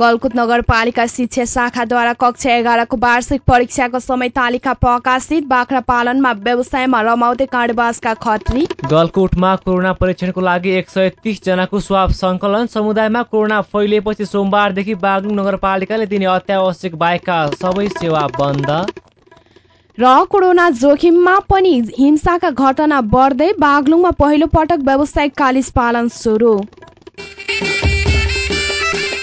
गलकुट नगरपालिका शिक्षा शाखाद्वारा कक्षा एघारको वार्षिक परीक्षाको समय तालिका प्रकाशित। बाख्रा पालनमा व्यवसायमा रमाउँदै काँडबासका खत्री। गलकुटमा कोरोना परीक्षणको लागि एक सय तिस जनाको स्वाब सङ्कलन। समुदायमा कोरोना फैलिएपछि सोमबारदेखि बागलुङ नगरपालिकाले दिने अत्यावश्यक बाहेकका सबै सेवा बन्द। र कोरोना जोखिममा पनि हिंसाका घटना बढ्दै बागलुङमा पहिलो पटक व्यावसायिक कालिस पालन सुरु।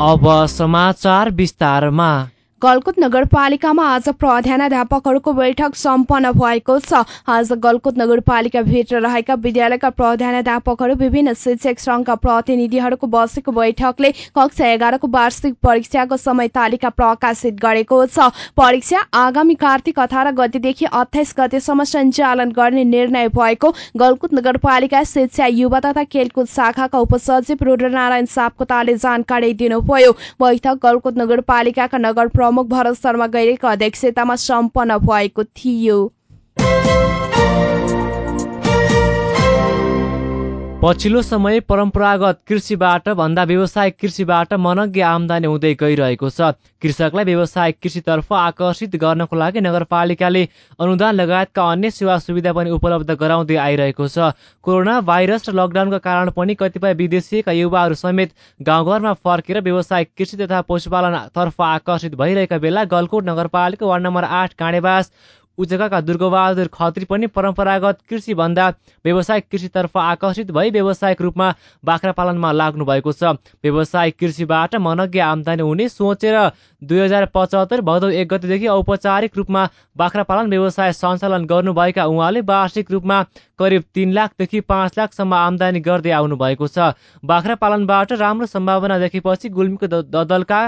अब समाचार विस्तारमा। गलकुट नगरपालिकामा आज प्रधानाध्यापकहरूको बैठक सम्पन्न भएको छ। आज गलकुट नगरपालिकाभित्र रहेका विद्यालयका प्रधानाध्यापकहरू विभिन्न शिक्षक संघका प्रतिनिधिहरूको बसेको बैठकले कक्षा एघारको वार्षिक परीक्षाको समय तालिका प्रकाशित गरेको छ। परीक्षा आगामी कार्तिक अठार गतेदेखि अठाइस गतेसम्म सञ्चालन गर्ने निर्णय भएको गलकुट नगरपालिका शिक्षा युवा तथा खेलकुद शाखाका उपसचिव रुद्रनारायण सापकोटाले जानकारी दिनुभयो। बैठक गलकुट नगरपालिकाका नगर प्रमुख भरत शर्मा गैरेको अध्यक्षतामा सम्पन्न भएको थियो। पछिल्लो समय परम्परागत कृषिबाट भन्दा व्यावसायिक कृषिबाट मनज्ञ आमदानी हुँदै गइरहेको छ। कृषकलाई व्यावसायिक कृषितर्फ आकर्षित गर्नको लागि नगरपालिकाले अनुदान लगायतका अन्य सेवा सुविधा पनि उपलब्ध गराउँदै आइरहेको छ। कोरोना भाइरस र लकडाउनका कारण पनि कतिपय विदेशीका युवाहरू समेत गाउँघरमा फर्केर व्यावसायिक कृषि तथा पशुपालनतर्फ आकर्षित भइरहेका बेला गलकोट नगरपालिका वार्ड नम्बर आठ काँडेबास उजगाका दुर्गबहादुर खत्री पनि परम्परागत कृषिभन्दा व्यावसायिक कृषितर्फ आकर्षित भई व्यावसायिक रूपमा बाख्रा पालनमा लाग्नु भएको छ। व्यावसायिक कृषिबाट मनज्ञ आमदानी हुने सोचेर दुई हजार पचहत्तर भदौ एक गतिदेखि औपचारिक रूपमा बाख्रा पालन व्यवसाय सञ्चालन गर्नुभएका उहाँले वार्षिक रूपमा करिब तिन लाखदेखि पाँच लाखसम्म आमदानी गर्दै आउनु भएको छ। बाख्रा पालनबाट राम्रो सम्भावना देखेपछि गुल्मीको ददलका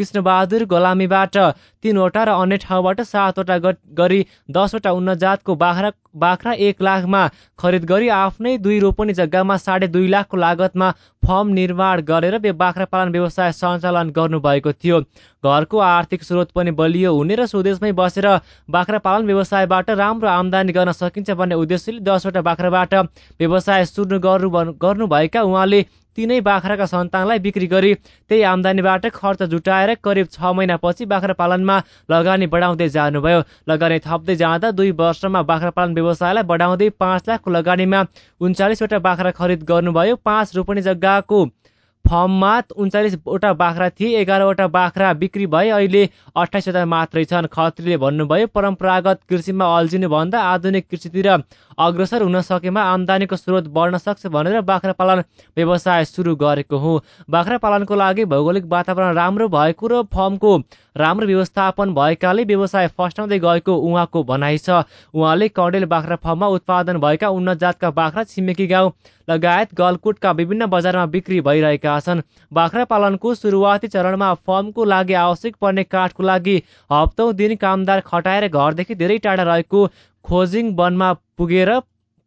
कृष्णबहादुर गलामीबाट तिनवटा र अन्य ठाउँबाट सातवटा गरी दसवटा उन्नत जातको बाख्रा बाख्रा एक लाखमा खरिद गरी आफ्नै दुई रोपनी जग्गामा साढे दुई लाखको लागतमा फर्म निर्माण गरेर बाख्रा पालन व्यवसाय सञ्चालन गर्नुभएको थियो। घरको आर्थिक स्रोत पनि बलियो हुने र स्वदेशमै बसेर बाख्रा पालन व्यवसायबाट राम्रो आमदानी गर्न सकिन्छ भन्ने उद्देश्यले दसवटा बाख्राबाट व्यवसाय सुरु गर्नु गर्नुभएका उहाँले तिनै बाख्राका सन्तानलाई बिक्री गरी त्यही आमदानीबाट खर्च जुटाएर करिब छ महिनापछि बाख्रा पालनमा लगानी बढाउँदै जानुभयो। लगानी थप्दै जाँदा दुई वर्षमा बाख्रा पालन व्यवसायलाई बढाउँदै पाँच लाखको लगानीमा उन्चालिसवटा बाख्रा खरिद गर्नुभयो। पाँच रोपनी जग्गाको फर्ममा उन्चालिसवटा बाख्रा थिए एघारवटा बाख्रा बिक्री भए अहिले अठाइसवटा मात्रै छन्। खत्रीले भन्नुभयो परम्परागत कृषिमा अल्झिनुभन्दा आधुनिक कृषितिर अग्रसर हुन सकेमा आमदानीको स्रोत बढ्न सक्छ भनेर बाख्रा पालन व्यवसाय सुरु गरेको हुँ। बाख्रा पालनको लागि भौगोलिक वातावरण राम्रो भएको र फर्मको राम्रो व्यवस्थापन भएकाले व्यवसाय फस्टाउँदै गएको उहाँको भनाइ छ। उहाँले कडेल बाख्रा फर्ममा उत्पादन भएका उन्नत जातका बाख्रा छिमेकी गाउँ लगायत गलकुटका विभिन्न बजारमा बिक्री भइरहेका छन्। बाख्रा पालनको सुरुवाती चरणमा फर्मको लागि आवश्यक पर्ने काठको लागि हप्तौँ दिन कामदार खटाएर घरदेखि धेरै टाढा रहेको खोजिङ वनमा पुगेर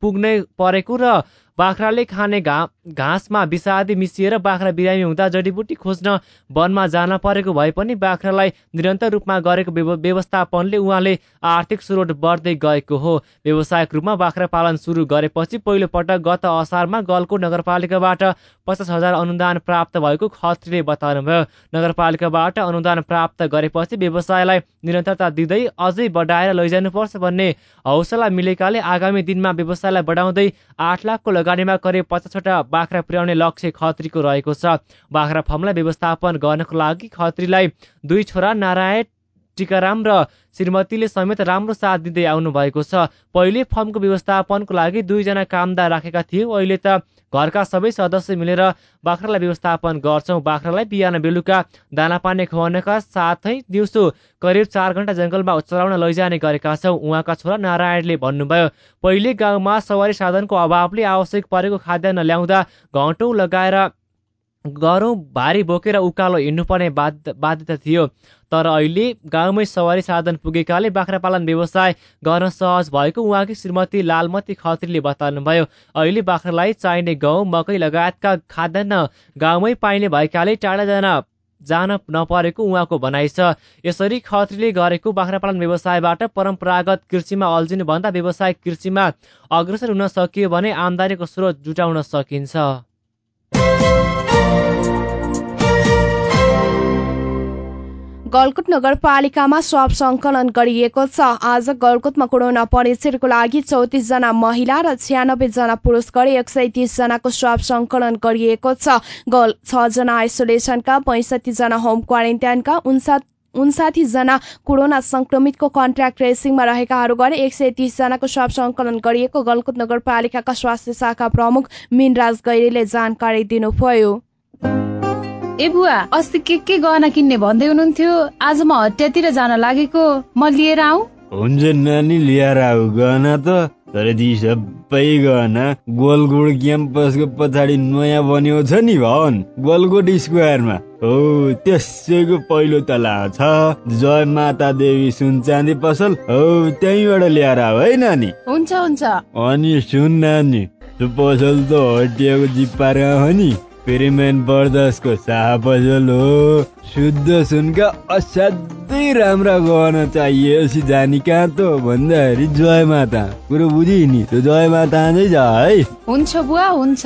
पुग्नै परेको र बाख्राले खाने घा घाँसमा विषादी मिसिएर बाख्रा बिरामी हुँदा जडीबुटी खोज्न वनमा जान परेको भए पनि बाख्रालाई निरन्तर रूपमा गरेको व्यवस्थापनले उहाँले आर्थिक स्रोत बढ्दै गएको हो। व्यावसायिक रूपमा बाख्रा पालन सुरु गरेपछि पहिलो पटक गत असारमा गलकोट नगरपालिकाबाट पचास हजार अनुदान प्राप्त भएको खत्रीले बताउनुभयो। नगरपालिकाबाट अनुदान प्राप्त गरेपछि व्यवसायलाई निरन्तरता दिँदै अझै बढाएर लैजानुपर्छ भन्ने हौसला मिलेकाले आगामी दिनमा व्यवसायलाई बढाउँदै आठ लाखको लगानीमा करिब पचासवटा बाख्रा पुर्याउने लक्ष्य खत्रीको रहेको छ। बाख्रा फर्मलाई व्यवस्थापन गर्नको लागि खत्रीलाई दुई छोरा नारायण टिकाराम र श्रीमतीले समेत राम्रो साथ दिँदै आउनु भएको छ। पहिले फर्मको व्यवस्थापनको लागि दुईजना कामदार राखेका थियौँ अहिले त घरका सबै सदस्य मिलेर बाख्रालाई व्यवस्थापन गर्छौँ। बाख्रालाई बिहान बेलुका दाना पानी खुवाउनका साथै दिउँसो करिब चार घन्टा जङ्गलमा चलाउन लैजाने गरेका छौँ उहाँका छोरा नारायणले भन्नुभयो। पहिले गाउँमा सवारी साधनको अभावले आवश्यक परेको खाद्यान्न ल्याउँदा घन्टौँ लगाएर गरौँ भारी बोकेर उकालो हिँड्नुपर्ने बाध्य बाध्यता थियो। तर अहिले गाउँमै सवारी साधन पुगेकाले बाख्रा पालन व्यवसाय गर्न सहज भएको उहाँकी श्रीमती लालमती खत्रीले बताउनुभयो। अहिले बाख्रालाई चाहिने गहुँ मकै लगायतका खाद्यान्न गाउँमै पाइने भएकाले टाढा जान जान नपरेको उहाँको भनाइ छ। यसरी खत्रीले गरेको बाख्रा पालन व्यवसायबाट परम्परागत कृषिमा अल्झिनुभन्दा व्यावसायिक कृषिमा अग्रसर हुन सकियो भने आमदानीको स्रोत जुटाउन सकिन्छ। गलकुट नगरपालिकामा स्वाप सङ्कलन गरिएको छ। आज गलकुटमा कोरोना परीक्षणको लागि चौतिसजना महिला र छ्यानब्बेजना पुरुष गरी एक सय तिसजनाको स्वाप सङ्कलन गरिएको छ। गल छजना आइसोलेसनका पैँसठीजना होम क्वारेन्टाइनका उन्सा जना कोरोना संक्रमितको कन्ट्याक्ट ट्रेसिङमा रहेकाहरू गरी एक सय तिसजनाको स्वाप सङ्कलन गरिएको गलकुट नगरपालिकाका स्वास्थ्य शाखा प्रमुख मिनराज गैरेले जानकारी दिनुभयो। ए बुवा अस्ति के के गहना किन्ने भन्दै हुनुहुन्थ्यो? आज म हटियातिर जान लागेको। म लिएर आऊ। हुन्छ नानी लिएर आऊ। गहना त तर ती सबै गहना गोलगोड क्याम्पसको पछाडि नयाँ बन्यो छ नि भवन गोलगोड स्क्वायरमा। हो त्यसैको पहिलो तला छ। जय माता देवी सुन चाँदी पसल। हो त्यहीँबाट ल्याएर आऊ है नानी। हुन्छ हुन्छ। अनि सुन नानी त्यो पसल त हटियाको जिप्पार हो नि। पेरिमेन बर्दसको पसल हो शुद्ध सुनका असाध्यै राम्रा गहना चाहिएपछि जानी कहाँ त भन्दाखेरि जय माता कुरो बुझि नि त्यो जय माता जा है। हुन्छ बुवा हुन्छ।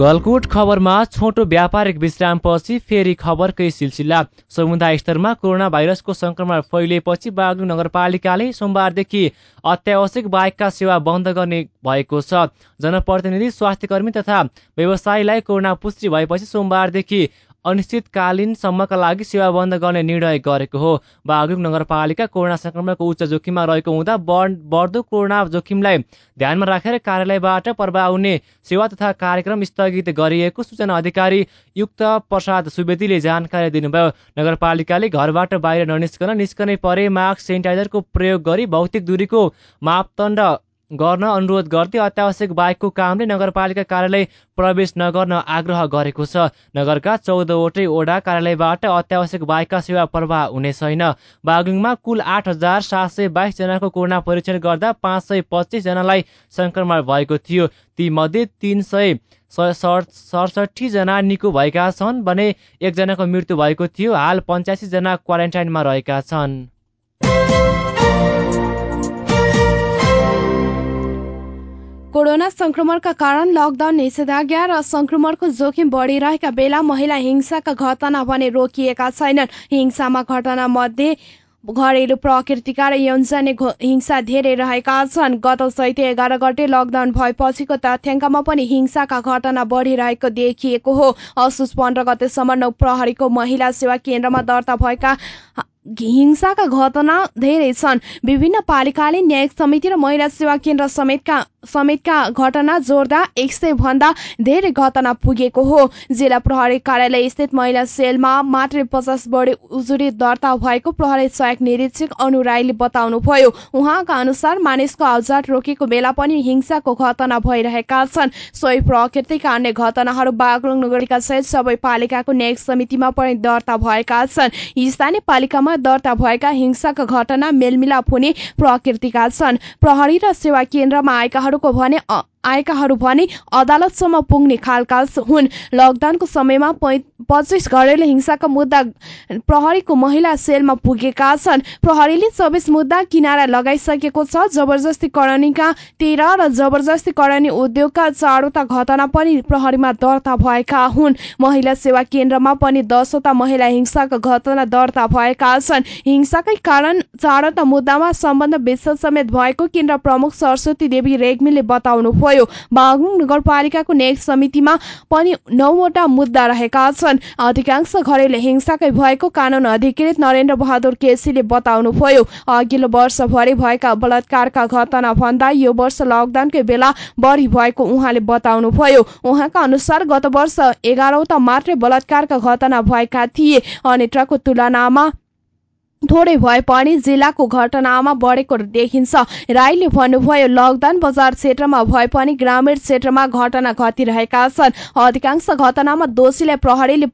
गलकुट खबरमा छोटो व्यापारिक विश्रामपछि फेरि खबरकै सिलसिला। समुदाय स्तरमा कोरोना भाइरसको संक्रमण फैलिएपछि बागलुङ नगरपालिकाले सोमबारदेखि अत्यावश्यक बाहेकका सेवा बन्द गर्ने भएको छ। जनप्रतिनिधि स्वास्थ्यकर्मी तथा व्यवसायीलाई कोरोना पुष्टि भएपछि सोमबारदेखि अनिश्चितकालीनसम्मका लागि सेवा बन्द गर्ने निर्णय गरेको हो। बागलुङ नगरपालिका कोरोना संक्रमणको उच्च जोखिममा रहेको हुँदा बढ्दो कोरोना जोखिमलाई ध्यानमा राखेर कार्यालयबाट प्रभाव सेवा तथा कार्यक्रम स्थगित गरिएको सूचना अधिकारी युक्त प्रसाद सुवेदीले जानकारी दिनुभयो। नगरपालिकाले घरबाट बाहिर ननिस्कन निस्कनै परे मास्क सेनिटाइजरको प्रयोग गरी भौतिक दूरीको मापदण्ड गर्न अनुरोध गर्दै अत्यावश्यक बाहेकको कामले नगरपालिका कार्यालय प्रवेश नगर्न आग्रह गरेको छ। नगरका चौधवटै ओडा कार्यालयबाट अत्यावश्यक बाहेकका सेवा प्रवाह हुने छैन। बागलुङमा कुल आठ हजार सात सय बाइसजनाको कोरोना परीक्षण गर्दा पाँच सय पच्चिसजनालाई सङ्क्रमण भएको थियो। तीमध्ये तिन सय सडसठी निको भएका छन् भने एकजनाको मृत्यु भएको थियो। हाल पञ्चासीजना क्वारेन्टाइनमा रहेका छन्। कोरोना संक्रमणका कारण लकडाउन निषेधाज्ञा र संक्रमणको जोखिम बढिरहेका बेला महिला हिंसाका घटना भने रोकिएका छैनन्। हिंसामा घटना मध्ये घरेलु प्रकृतिका र यौनजन्य हिंसा धेरै रहेका छन्। गत चैते एघार गते लकडाउन भएपछिको तथ्याङ्कमा पनि हिंसाका घटना बढिरहेको देखिएको हो। असोज पन्ध्र गतेसम्म नौ प्रहरीको महिला सेवा केन्द्रमा दर्ता भएका हिंसाका घटना धेरै छन्। विभिन्न पालिकाले न्यायिक समिति र महिला सेवा केन्द्र समेतका समेतका घटना जोड्दा एक सय भन्दा धेरै घटना पुगेको हो। जिल्ला प्रहरी कार्यालय स्थित महिला सेलमा मात्रै पचास बढी उजुरी दर्ता भएको प्रहरी सहायक निरीक्षक अनु राईले बताउनुभयो। उहाँका अनुसार मानिसको आउजाट रोकेको बेला पनि हिंसाको घटना भइरहेका छन्। सोही प्रकृतिका अन्य घटनाहरू बागलुङ नगरीका सहित सबै पालिकाको न्यायिक समितिमा पनि दर्ता भएका छन्। स्थानीय पालिकामा दर्ता भएका हिंसाका घटना मेलमिलाप हुने प्रकृतिका छन्। प्रहरी र सेवा केन्द्रमा आएकाहरूको भने आएकाहरू भने अदालतसम्म पुग्ने खालका हुन्। लकडाउनको समयमा पच्चिस घरेलु हिंसाका मुद्दा प्रहरीको महिला सेलमा पुगेका छन्। प्रहरीले चौबिस मुद्दा किनारा लगाइसकेको छ। जबरजस्ती करणीका तेह्र र जबरजस्ती करणी उद्योगका चारवटा घटना पनि प्रहरीमा दर्ता भएका हुन्। महिला सेवा केन्द्रमा पनि दसवटा महिला हिंसाका घटना दर्ता भएका छन्। हिंसाकै कारण चारवटा मुद्दामा सम्बन्ध विच्छेद समेत भएको केन्द्र प्रमुख सरस्वती देवी रेग्मीले बताउनुभयो। भयो। बागलुङ नगरपालिकाको न्यायिक समितिमा पनि नौवटा मुद्दा रहेका छन्। अधिकांश घरेलु हिंसाकै भएको कानून अधिकृत नरेन्द्र बहादुर केसीले बताउनुभयो। अघिल्लो वर्षभरि भएका बलात्कारका घटना भन्दा यो वर्ष लकडाउनकै बेला बढी भएको उहाँले बताउनुभयो। उहाँका अनुसार गत वर्ष एघारौटा मात्रै बलात्कारका घटना भएका थिए। अनि ट्रकको तुलनामा थोरै भए पनि जिल्लाको घटनामा बढेको देखिन्छ। राईले भन्नुभयो लकडाउन बजार क्षेत्रमा भए पनि ग्रामीण क्षेत्रमा घटना घटिरहेका छन्। अधिकांश घटनामा दोषीलाई प्रहरीले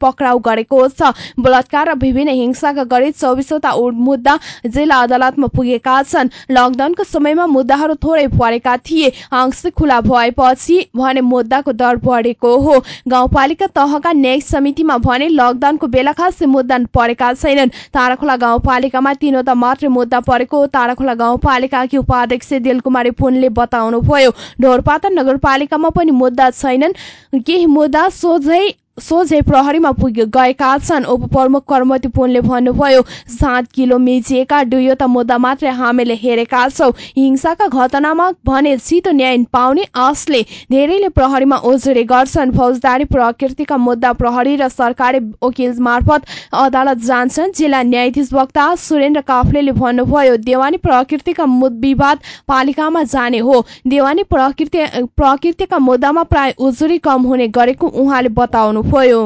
पक्राउ गरेको छ। बलात्कार र विभिन्न हिंसाका गरी चौबिसवटा मुद्दा जिल्ला अदालतमा पुगेका छन्। लकडाउनको समयमा मुद्दाहरू थोरै परेका थिए। आंशिक खुला भएपछि भने मुद्दाको दर बढेको हो। गाउँपालिका तहका न्यायिक समितिमा भने लकडाउनको बेला खासै मुद्दा परेका छैनन्। ताराखोला गाउँपालिकामा तीनवटा मात्रै मुद्दा परेको ताराखोला गाउँपालिकाकी उपाध्यक्ष दिलकुमारी पुनले बताउनुभयो ढोरपाता नगरपालिकामा पनि मुद्दा छैनन्। केही मुद्दा सोझै सोझै प्रहरीमा पुग गएका छन्। उपप्रमुख कर्मती पुनले भन्नुभयो सात किलो मिचिएका दुईवटा मुद्दा मात्रै हामीले हेरेका छौँ। हिंसाका घटनामा भने छिटो न्याय पाउने आशले धेरैले प्रहरीमा उजुरी गर्छन्। फौजदारी प्रकृतिका मुद्दा प्रहरी र सरकारी वकिल मार्फत अदालत जान्छन्। जिल्ला न्यायाधीश वक्ता सुरेन्द्र काफ्लेले भन्नुभयो देवानी प्रकृतिका विवाद पालिकामा जाने हो। देवानी प्रकृति प्रकृतिका मुद्दामा प्राय उजुरी कम हुने गरेको उहाँले बताउनुभयो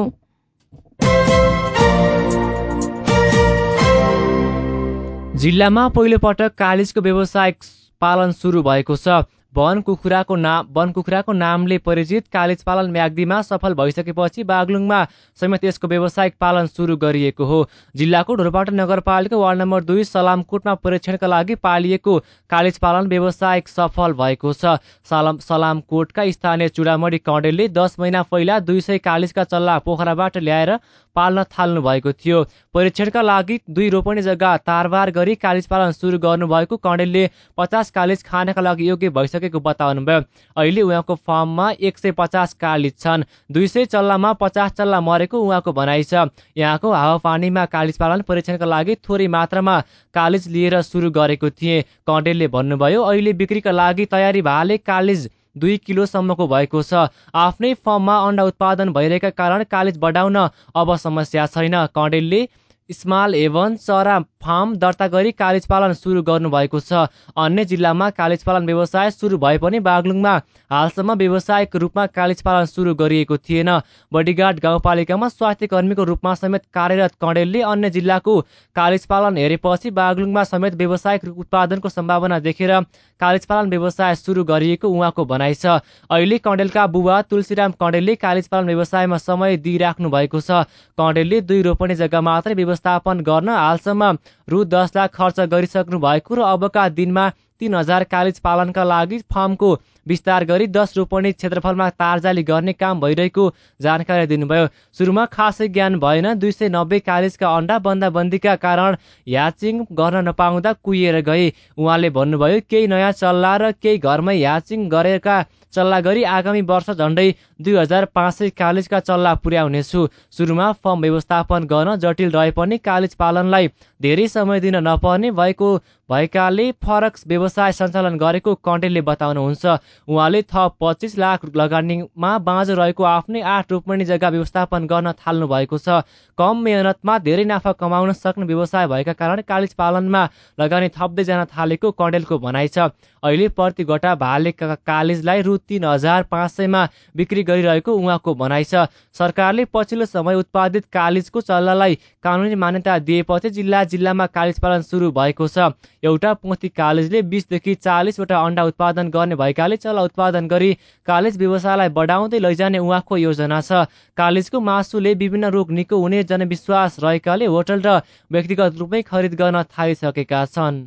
जिल्लामा पहिलोपटक कालिजको व्यवसायिक पालन सुरु भएको छ। वन कुखुराको नाम वन कुखुराको नामले परिचित कालिज पालन म्याग्दीमा सफल भइसकेपछि बागलुङमा समेत यसको व्यावसायिक पालन सुरु गरिएको हो। जिल्लाको ढोरपाटा नगरपालिका वार्ड नम्बर दुई सलामकोटमा परीक्षणका लागि पालिएको कालिज पालन व्यवसायिक सफल भएको छ। सलाम सलामकोटका स्थानीय चुडामणी कौडेलले दस महिना पहिला दुई सय कालिजका चल्ला पोखराबाट ल्याएर पाल्न थाल्नु भएको थियो। परीक्षणका लागि दुई रोपनी जग्गा तारबार गरी कालिज पालन सुरु गर्नुभएको कणेलले पचास कालिज खानका लागि योग्य भइसकेको बताउनुभयो। अहिले उहाँको फार्ममा एक सय पचास कालिज छन्। दुई सय चल्लामा पचास चल्ला मरेको उहाँको भनाइ छ। यहाँको हावापानीमा कालिज पालन परीक्षणका लागि थोरै मात्रामा कालिज लिएर सुरु गरेको थिए। कणेलले भन्नुभयो अहिले बिक्रीका लागि तयारी भएले कालिज दुई किलोसम्मको भएको छ। आफ्नै फर्ममा अन्डा उत्पादन भइरहेका कारण कालिज बढाउन अब समस्या छैन। कडेलले स्माल एभन चरा फार्म दर्ता गरी कालिज पालन सुरु गर्नुभएको छ। अन्य जिल्लामा कालिज पालन व्यवसाय सुरु भए पनि बागलुङमा हालसम्म व्यावसायिक रूपमा कालिज पालन सुरु गरिएको थिएन। बडीगार्ड गाउँपालिकामा स्वास्थ्य कर्मीको रूपमा समेत कार्यरत कडेलले अन्य जिल्लाको कालिज पालन हेरेपछि बागलुङमा समेत व्यावसायिक उत्पादनको सम्भावना देखेर कालिज पालन व्यवसाय सुरु गरिएको उहाँको भनाइ छ। अहिले कडेलका बुबा तुलसीराम कडेलले कालिज पालन व्यवसायमा समय दिइराख्नु भएको छ। कडेलले दुई रोपनी जग्गा मात्रै व्यवस्थापन गर्न हालसम्म रु दस लाख खर्च गरिसक्नु भएको र अबका दिनमा तिन हजार कालिज पालनका लागि फार्मको विस्तार गरी दस रोपनी क्षेत्रफलमा तारजाली गर्ने काम भइरहेको जानकारी दिनुभयो। सुरुमा खासै ज्ञान भएन। दुई सय नब्बे कालिजका अन्डा बन्दाबन्दीका कारण ह्याचिङ गर्न नपाउँदा कुहिएर गए। उहाँले भन्नुभयो केही नयाँ चल्ला र केही घरमै ह्याचिङ गरेका चल्ला गरी आगामी वर्ष झन्डै दुई हजार पाँच सय कालिजका चल्ला पुर्याउनेछु। सुरुमा फर्म व्यवस्थापन गर्न जटिल रहे पनि कालिज पालनलाई धेरै समय दिन नपर्ने भएको भएकाले फरक व्यवसाय सञ्चालन गरेको कन्टेन्टले बताउनुहुन्छ। उहाँले थप पच्चिस लाख लगानीमा बाँझो रहेको आफ्नै आठ रोपनी जग्गा व्यवस्थापन गर्न थाल्नु भएको छ। कम मेहनतमा धेरै नाफा कमाउन सक्ने व्यवसाय भएका कारण कालिज पालनमा लगानी थप्दै जान थालेको कण्डेलको भनाइ छ। अहिले प्रति गोटा भाले कालिजलाई रु तिन हजार पाँच सयमा बिक्री गरिरहेको उहाँको भनाइ छ। सरकारले पछिल्लो समय उत्पादित कालिजको चल्लालाई कानुनी मान्यता दिएपछि जिल्ला जिल्लामा कालिज पालन सुरु भएको छ। एउटा पोथी कालिजले बिसदेखि चालिसवटा अन्डा उत्पादन गर्ने भएकाले चल्ला उत्पादन गरी कालिज व्यवसायलाई बढाउँदै लैजाने उहाँको योजना छ। कालिजको मासुले विभिन्न रोग निको हुने जनविश्वास रहेकाले होटल र व्यक्तिगत रूपमै खरिद गर्न थालिसकेका छन्।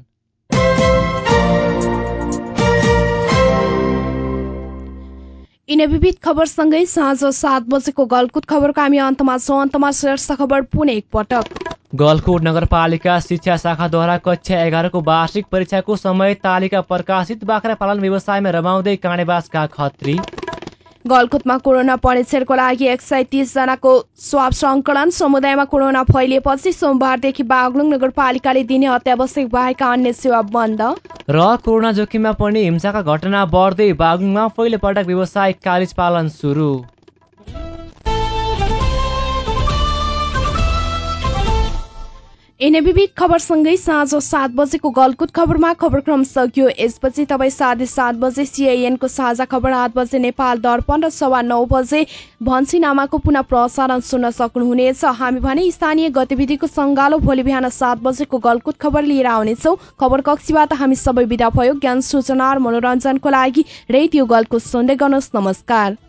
यिनै विविध खबरसँगै साँझ सात बजेको गलकुट खबरको हामी अन्तमा छौँ। अन्तमा शीर्ष खबर पुनः एकपटक गलकोट नगरपालिका शिक्षा शाखाद्वारा कक्षा एघारको वार्षिक परीक्षाको समय तालिका प्रकाशित बाख्रा पालन व्यवसायमा रमाउँदै काँडेबासका खत्री। गलकुटमा कोरोना परीक्षणको लागि एक सय जनाको स्वाब सङ्कलन समुदायमा कोरोना फैलिएपछि सोमबारदेखि बागलुङ नगरपालिकाले दिने अत्यावश्यक भएका अन्य सेवा बन्द। र कोरोना जोखिममा पनि हिंसाका घटना बढ्दै बागलुङमा पहिलोपटक व्यवसायिक कालिज पालन सुरु। विविध खबरसँगै साँझ सात बजेको गलकुट खबरमा खबरक्रम सकियो। यसपछि तपाईँ साढे सात बजे सिआइएनको साझा खबर आठ बजे नेपाल दर्पण र सवा नौ बजे भन्छिनामाको पुनः प्रसारण सुन्न सक्नुहुनेछ। हामी भने स्थानीय गतिविधिको सङ्गालो भोलि बिहान सात बजेको गलकुट खबर लिएर आउनेछौँ। खबर कक्षीबाट हामी सबै विदा भयो। ज्ञान सूचना र मनोरञ्जनको लागि रेडियो गलकुट सुन्दै गर्नुहोस्। नमस्कार।